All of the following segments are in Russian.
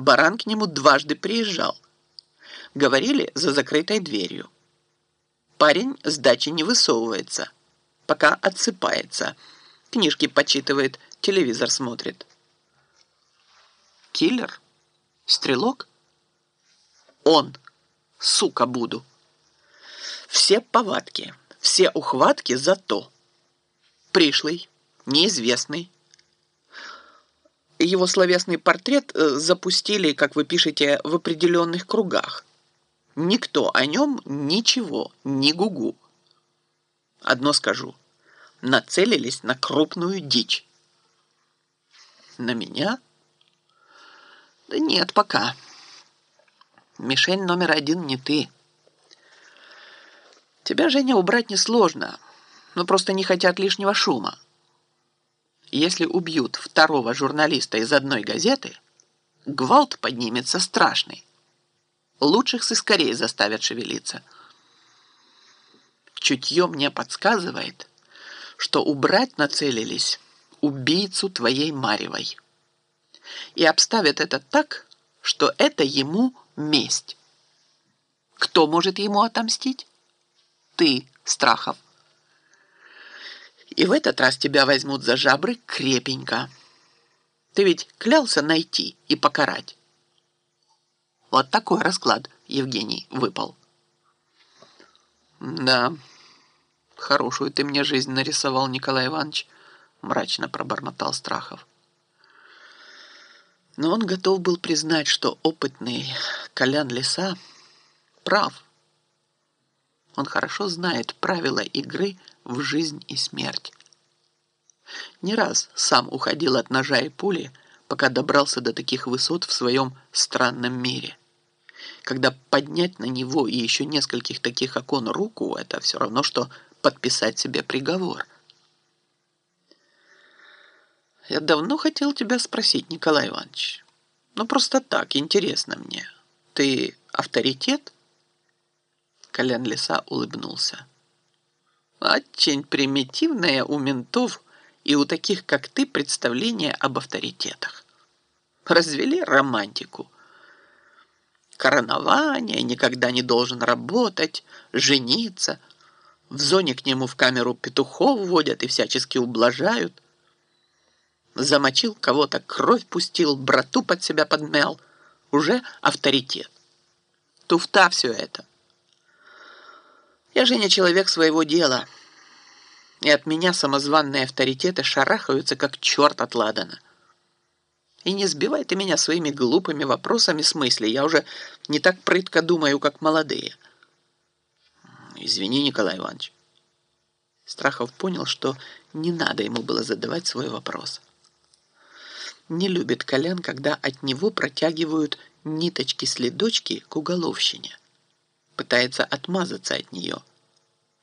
Баран к нему дважды приезжал. Говорили за закрытой дверью. Парень с дачи не высовывается, пока отсыпается. Книжки почитывает, телевизор смотрит. Киллер? Стрелок? Он. Сука буду. Все повадки, все ухватки за то. Пришлый, неизвестный. Его словесный портрет э, запустили, как вы пишете, в определенных кругах. Никто о нем ничего, ни гугу. Одно скажу. Нацелились на крупную дичь. На меня? Да нет, пока. Мишень номер один не ты. Тебя, Женя, убрать несложно, но просто не хотят лишнего шума. Если убьют второго журналиста из одной газеты, гвалт поднимется страшный. Лучших сыскорей заставят шевелиться. Чутье мне подсказывает, что убрать нацелились убийцу твоей Маревой. И обставят это так, что это ему месть. Кто может ему отомстить? Ты, Страхов. И в этот раз тебя возьмут за жабры крепенько. Ты ведь клялся найти и покарать. Вот такой расклад, Евгений, выпал. Да, хорошую ты мне жизнь нарисовал, Николай Иванович, мрачно пробормотал Страхов. Но он готов был признать, что опытный Колян Лиса прав. Он хорошо знает правила игры в жизнь и смерть. Не раз сам уходил от ножа и пули, пока добрался до таких высот в своем странном мире когда поднять на него и еще нескольких таких окон руку, это все равно, что подписать себе приговор. Я давно хотел тебя спросить, Николай Иванович. Ну, просто так, интересно мне. Ты авторитет? Колян Лиса улыбнулся. Очень примитивное у ментов и у таких, как ты, представление об авторитетах. Развели романтику – коронование, никогда не должен работать, жениться. В зоне к нему в камеру петухов водят и всячески ублажают. Замочил кого-то, кровь пустил, брату под себя подмял. Уже авторитет. Туфта все это. Я же не человек своего дела. И от меня самозванные авторитеты шарахаются, как черт от ладана. И не сбивай ты меня своими глупыми вопросами с мысли. Я уже не так прытко думаю, как молодые. Извини, Николай Иванович. Страхов понял, что не надо ему было задавать свой вопрос. Не любит Колян, когда от него протягивают ниточки-следочки к уголовщине. Пытается отмазаться от нее,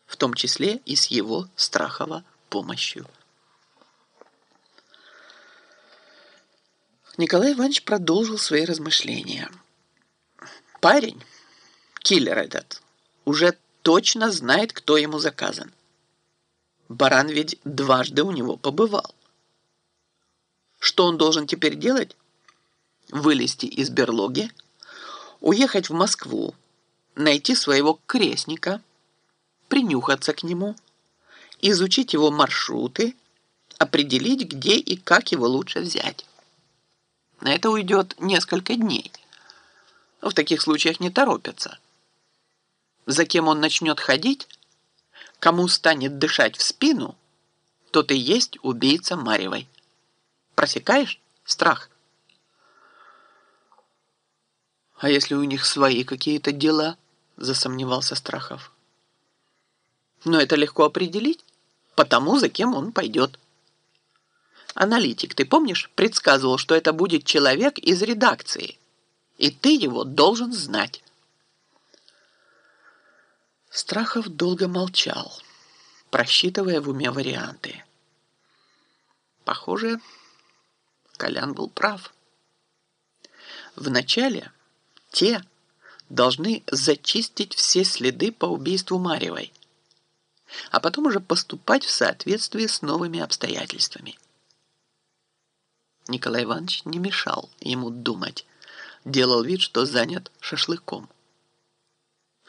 в том числе и с его Страхова помощью. Николай Иванович продолжил свои размышления. Парень, киллер этот, уже точно знает, кто ему заказан. Баран ведь дважды у него побывал. Что он должен теперь делать? Вылезти из берлоги, уехать в Москву, найти своего крестника, принюхаться к нему, изучить его маршруты, определить, где и как его лучше взять. На это уйдет несколько дней. В таких случаях не торопятся. За кем он начнет ходить, кому станет дышать в спину, тот и есть убийца Марьевой. Просекаешь страх? А если у них свои какие-то дела, засомневался Страхов. Но это легко определить, потому за кем он пойдет. Аналитик, ты помнишь, предсказывал, что это будет человек из редакции, и ты его должен знать. Страхов долго молчал, просчитывая в уме варианты. Похоже, Колян был прав. Вначале те должны зачистить все следы по убийству Марьевой, а потом уже поступать в соответствии с новыми обстоятельствами. Николай Иванович не мешал ему думать, делал вид, что занят шашлыком.